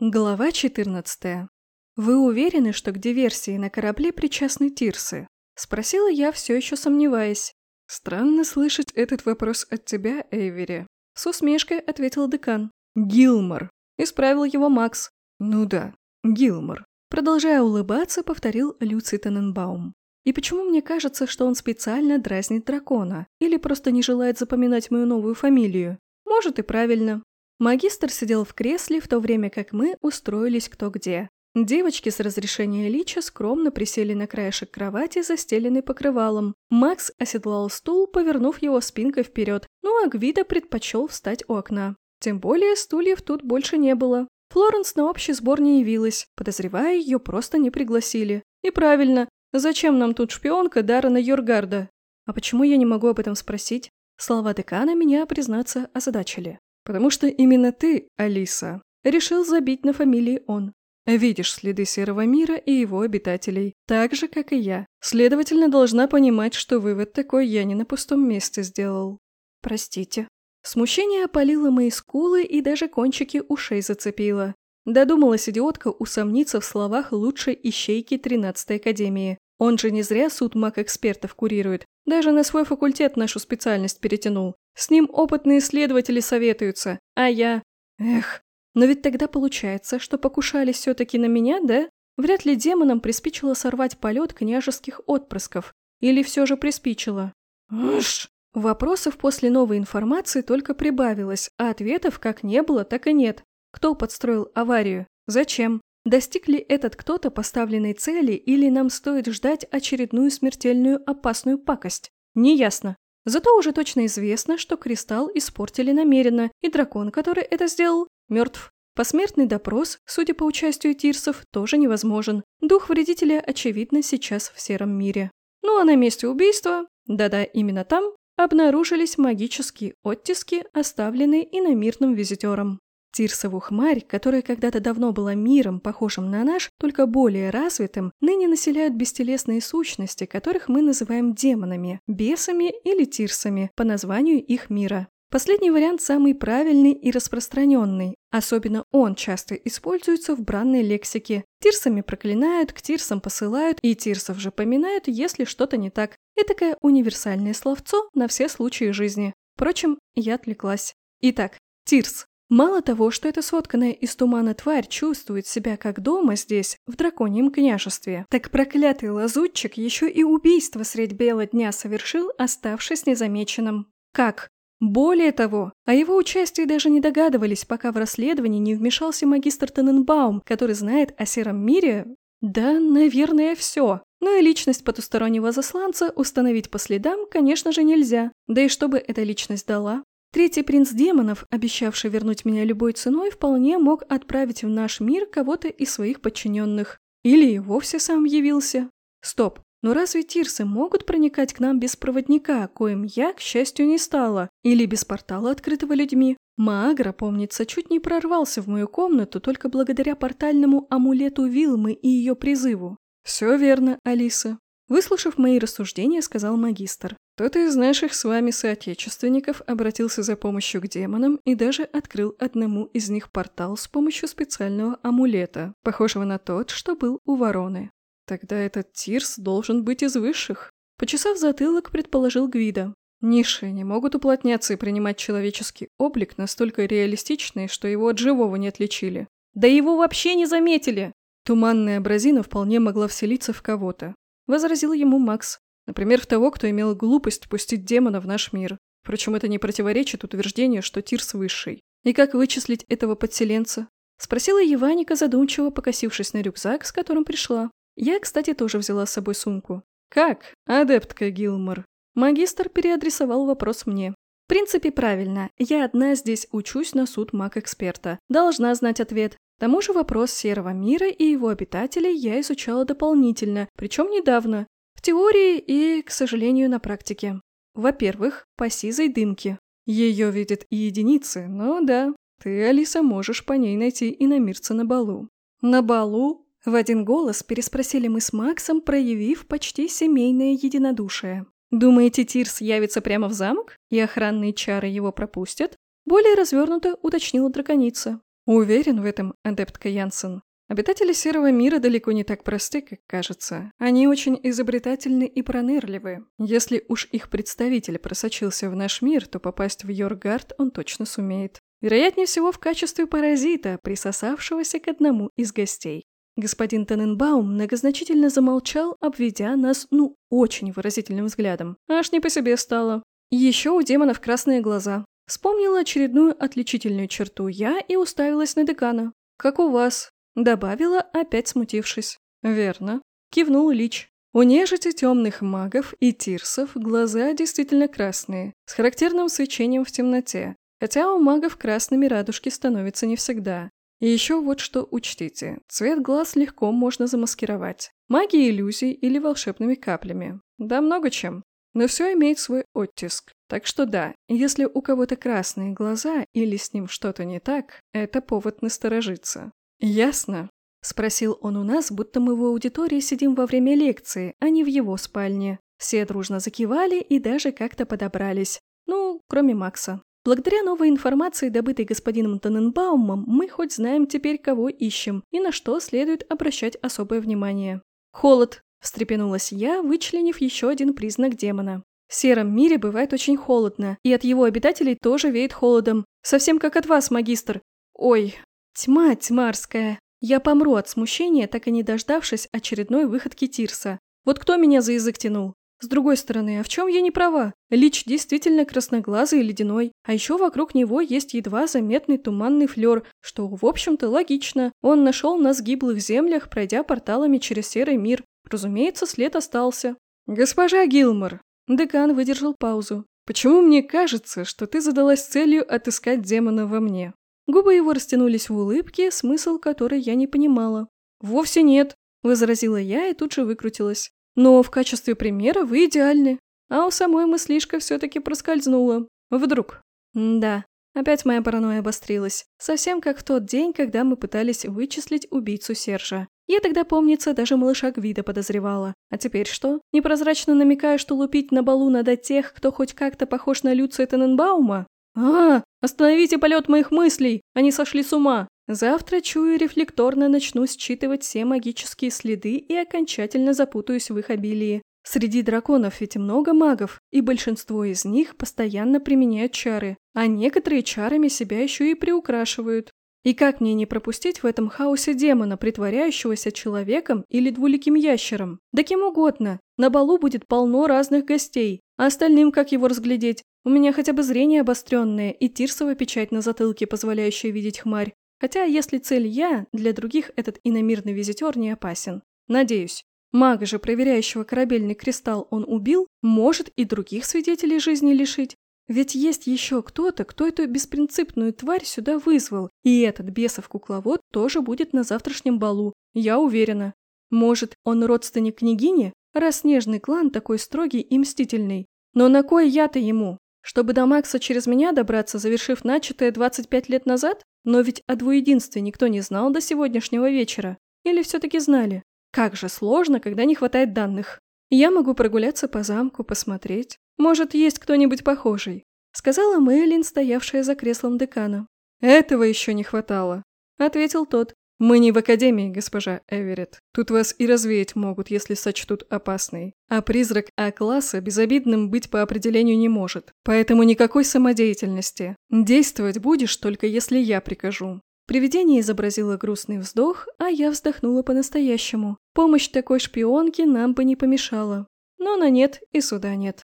Глава 14. «Вы уверены, что к диверсии на корабле причастны Тирсы?» Спросила я, все еще сомневаясь. «Странно слышать этот вопрос от тебя, Эйвери». С усмешкой ответил декан. «Гилмор». Исправил его Макс. «Ну да, Гилмор». Продолжая улыбаться, повторил Люций Тененбаум. И почему мне кажется, что он специально дразнит дракона? Или просто не желает запоминать мою новую фамилию? Может и правильно. Магистр сидел в кресле, в то время как мы устроились кто где. Девочки с разрешения Лича скромно присели на краешек кровати, застеленный покрывалом. Макс оседлал стул, повернув его спинкой вперед, ну а Гвида предпочел встать у окна. Тем более стульев тут больше не было. Флоренс на общий сбор не явилась, подозревая, ее просто не пригласили. И правильно, зачем нам тут шпионка Даррена Йоргарда? А почему я не могу об этом спросить? Слова декана меня, признаться, озадачили. Потому что именно ты, Алиса, решил забить на фамилии он. Видишь следы серого мира и его обитателей, так же, как и я. Следовательно, должна понимать, что вывод такой я не на пустом месте сделал. Простите. Смущение опалило мои скулы и даже кончики ушей зацепило. Додумалась идиотка усомниться в словах лучшей ищейки 13-й академии. Он же не зря суд маг-экспертов курирует. Даже на свой факультет нашу специальность перетянул. С ним опытные исследователи советуются, а я... Эх, но ведь тогда получается, что покушались все-таки на меня, да? Вряд ли демонам приспичило сорвать полет княжеских отпрысков. Или все же приспичило? Уж. Вопросов после новой информации только прибавилось, а ответов как не было, так и нет. Кто подстроил аварию? Зачем? Достиг ли этот кто-то поставленной цели или нам стоит ждать очередную смертельную опасную пакость? Неясно. Зато уже точно известно, что кристалл испортили намеренно, и дракон, который это сделал, мертв. Посмертный допрос, судя по участию тирсов, тоже невозможен. Дух вредителя, очевидно, сейчас в сером мире. Ну а на месте убийства, да-да, именно там, обнаружились магические оттиски, оставленные иномирным визитером. Тирсову хмарь, которая когда-то давно была миром, похожим на наш, только более развитым, ныне населяют бестелесные сущности, которых мы называем демонами, бесами или тирсами, по названию их мира. Последний вариант самый правильный и распространенный. Особенно он часто используется в бранной лексике. Тирсами проклинают, к тирсам посылают, и тирсов же поминают, если что-то не так. Этакое универсальное словцо на все случаи жизни. Впрочем, я отвлеклась. Итак, тирс Мало того, что эта сотканная из тумана тварь чувствует себя как дома здесь, в драконьем княжестве, так проклятый лазутчик еще и убийство средь бела дня совершил, оставшись незамеченным. Как? Более того, о его участии даже не догадывались, пока в расследовании не вмешался магистр Тененбаум, который знает о сером мире... Да, наверное, все. Но и личность потустороннего засланца установить по следам, конечно же, нельзя. Да и что бы эта личность дала? Третий принц демонов, обещавший вернуть меня любой ценой, вполне мог отправить в наш мир кого-то из своих подчиненных. Или и вовсе сам явился. Стоп, но разве тирсы могут проникать к нам без проводника, коим я, к счастью, не стала? Или без портала, открытого людьми? Маагра, помнится, чуть не прорвался в мою комнату только благодаря портальному амулету Вилмы и ее призыву. Все верно, Алиса. Выслушав мои рассуждения, сказал магистр. Кто-то из наших с вами соотечественников обратился за помощью к демонам и даже открыл одному из них портал с помощью специального амулета, похожего на тот, что был у вороны. Тогда этот Тирс должен быть из высших. Почесав затылок, предположил Гвида. Ниши не могут уплотняться и принимать человеческий облик настолько реалистичный, что его от живого не отличили. Да его вообще не заметили! Туманная абразина вполне могла вселиться в кого-то. Возразил ему Макс. Например, в того, кто имел глупость пустить демона в наш мир. Впрочем, это не противоречит утверждению, что Тирс высший. И как вычислить этого подселенца? Спросила Еваника, задумчиво покосившись на рюкзак, с которым пришла. Я, кстати, тоже взяла с собой сумку. «Как, адептка Гилмор?» Магистр переадресовал вопрос мне. В принципе, правильно. Я одна здесь учусь на суд маг-эксперта. Должна знать ответ. К тому же вопрос серого мира и его обитателей я изучала дополнительно, причем недавно, в теории и, к сожалению, на практике. Во-первых, по сизой дымке. Ее видят и единицы, но да, ты, Алиса, можешь по ней найти иномирца на балу. На балу? В один голос переспросили мы с Максом, проявив почти семейное единодушие. Думаете, Тирс явится прямо в замок, и охранные чары его пропустят? Более развернуто уточнила драконица. Уверен в этом, адептка Янсен. Обитатели Серого мира далеко не так просты, как кажется. Они очень изобретательны и пронырливы. Если уж их представитель просочился в наш мир, то попасть в Йоргард он точно сумеет. Вероятнее всего в качестве паразита, присосавшегося к одному из гостей. Господин Тененбаум многозначительно замолчал, обведя нас, ну, очень выразительным взглядом. Аж не по себе стало. Еще у демонов красные глаза. Вспомнила очередную отличительную черту я и уставилась на декана. «Как у вас?» Добавила, опять смутившись. «Верно», — кивнул Лич. У нежити темных магов и тирсов глаза действительно красные, с характерным свечением в темноте, хотя у магов красными радужки становятся не всегда. И еще вот что учтите. Цвет глаз легко можно замаскировать. Магией иллюзий или волшебными каплями. Да много чем. Но все имеет свой оттиск. Так что да, если у кого-то красные глаза или с ним что-то не так, это повод насторожиться. «Ясно?» – спросил он у нас, будто мы в аудитории сидим во время лекции, а не в его спальне. Все дружно закивали и даже как-то подобрались. Ну, кроме Макса. Благодаря новой информации, добытой господином Тоненбаумом, мы хоть знаем теперь, кого ищем и на что следует обращать особое внимание. «Холод», – встрепенулась я, вычленив еще один признак демона. В сером мире бывает очень холодно, и от его обитателей тоже веет холодом. Совсем как от вас, магистр. Ой, Тьма тьмарская. Я помру от смущения, так и не дождавшись очередной выходки Тирса. Вот кто меня за язык тянул? С другой стороны, а в чем я не права? Лич действительно красноглазый и ледяной, а еще вокруг него есть едва заметный туманный флер, что, в общем-то, логично. Он нашел на сгиблых землях, пройдя порталами через серый мир. Разумеется, след остался. «Госпожа Гилмор!» Декан выдержал паузу. «Почему мне кажется, что ты задалась целью отыскать демона во мне?» Губы его растянулись в улыбке, смысл которой я не понимала. «Вовсе нет», – возразила я и тут же выкрутилась. «Но в качестве примера вы идеальны. А у самой мыслишка все-таки проскользнула. Вдруг». «Да, опять моя паранойя обострилась. Совсем как в тот день, когда мы пытались вычислить убийцу Сержа. Я тогда, помнится, даже малыша Гвида подозревала. А теперь что? Непрозрачно намекаю, что лупить на балу надо тех, кто хоть как-то похож на Люция Тененбаума? А, остановите полет моих мыслей! Они сошли с ума! Завтра, чую, рефлекторно начну считывать все магические следы и окончательно запутаюсь в их обилии. Среди драконов ведь много магов, и большинство из них постоянно применяют чары, а некоторые чарами себя еще и приукрашивают. И как мне не пропустить в этом хаосе демона, притворяющегося человеком или двуликим ящером? Да кем угодно. На балу будет полно разных гостей, а остальным как его разглядеть? У меня хотя бы зрение обостренное и тирсовая печать на затылке, позволяющая видеть хмарь. Хотя, если цель я, для других этот иномирный визитер не опасен. Надеюсь. Мага же, проверяющего корабельный кристалл, он убил, может и других свидетелей жизни лишить. Ведь есть еще кто-то, кто эту беспринципную тварь сюда вызвал, и этот бесов кукловод тоже будет на завтрашнем балу, я уверена. Может, он родственник княгини, раз снежный клан такой строгий и мстительный. Но на кой я-то ему? Чтобы до Макса через меня добраться, завершив начатое 25 лет назад? Но ведь о двуединстве никто не знал до сегодняшнего вечера. Или все-таки знали? Как же сложно, когда не хватает данных. Я могу прогуляться по замку, посмотреть. Может, есть кто-нибудь похожий. Сказала Мэйлин, стоявшая за креслом декана. Этого еще не хватало. Ответил тот. «Мы не в академии, госпожа Эверетт. Тут вас и развеять могут, если сочтут опасной. А призрак А-класса безобидным быть по определению не может. Поэтому никакой самодеятельности. Действовать будешь, только если я прикажу». Привидение изобразило грустный вздох, а я вздохнула по-настоящему. Помощь такой шпионки нам бы не помешала. Но на нет и суда нет.